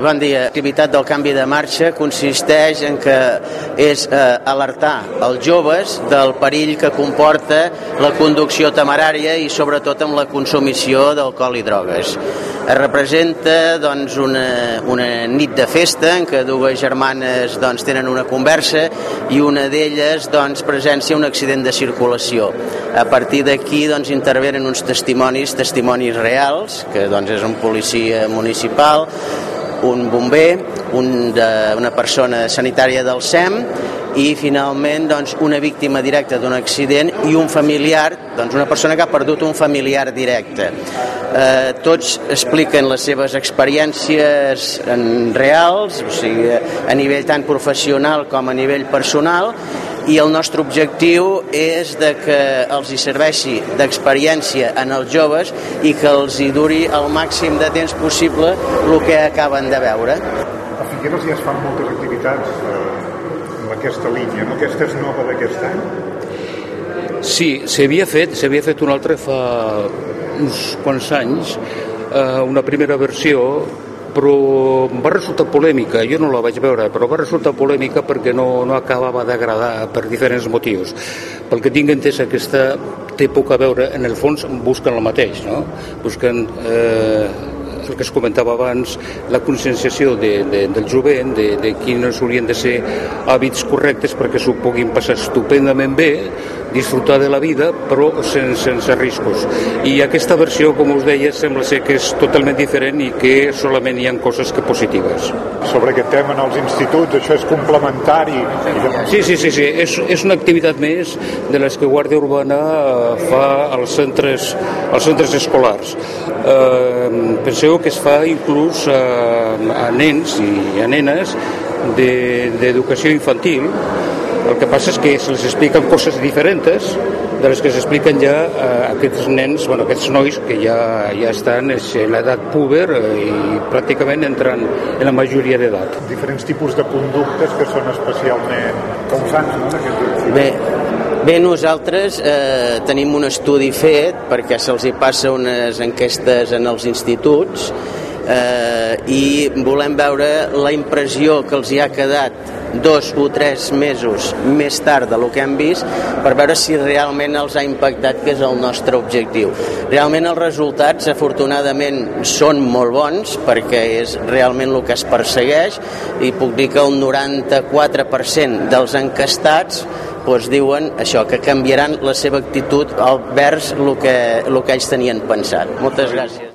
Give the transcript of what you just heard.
Bon dia. L'activitat del canvi de marxa consisteix en que és eh, alertar els joves del perill que comporta la conducció temerària i sobretot amb la consumició d'alcohol i drogues. Es representa doncs, una, una nit de festa en què dues germanes doncs, tenen una conversa i una d'elles doncs, presencia un accident de circulació. A partir d'aquí doncs, intervenen uns testimonis, testimonis reals, que doncs, és un policia municipal, un bomber, un de, una persona sanitària del SEM i finalment doncs, una víctima directa d'un accident i un familiar, doncs una persona que ha perdut un familiar directe. Eh, tots expliquen les seves experiències en reals, o sigui, a nivell tant professional com a nivell personal, i el nostre objectiu és de que els hi serveixi d'experiència en els joves i que els hi duri el màxim de temps possible el que acaben de veure. A Figueres ja es fan moltes activitats eh, en aquesta línia, no? Aquesta és nova d'aquest any? Sí, s'havia fet, s'havia fet una altra fa uns quants anys, eh, una primera versió però va resultar polèmica, jo no la vaig veure, però va resultar polèmica perquè no, no acabava d'agradar per diferents motius. Pel que tinc entès, aquesta té poc a veure, en el fons busquen el mateix, no? busquen eh, el que es comentava abans, la conscienciació de, de, del jovent, de, de quins haurien de ser hàbits correctes perquè s'ho puguin passar estupendament bé, disfrutar de la vida, però sense, sense riscos. I aquesta versió, com us deia, sembla ser que és totalment diferent i que solament hi ha coses que positives. Sobre aquest tema en els instituts, això és complementari? Sí, sí, sí, sí. És, és una activitat més de les que Guàrdia Urbana eh, fa als centres, als centres escolars. Eh, penseu que es fa inclús a, a nens i a nenes d'educació de, infantil el que passa és que se les expliquen coses diferents de les que s'expliquen ja a aquests nens, bueno, aquests nois que ja, ja estan en l'edat púber eh, i pràcticament entren en la majoria d'edat. Diferents tipus de conductes que són especialment causants, no? Bé, Bé, nosaltres eh, tenim un estudi fet perquè se'ls hi passa unes enquestes en els instituts eh, i volem veure la impressió que els hi ha quedat dos o tres mesos més tard de lo que hem vist per veure si realment els ha impactat que és el nostre objectiu. Realment els resultats afortunadament són molt bons perquè és realment el que es persegueix i puc dir que el 94% dels encastats doncs diuen això, que canviaran la seva actitud al vers el que, el que ells tenien pensat. Moltes gràcies.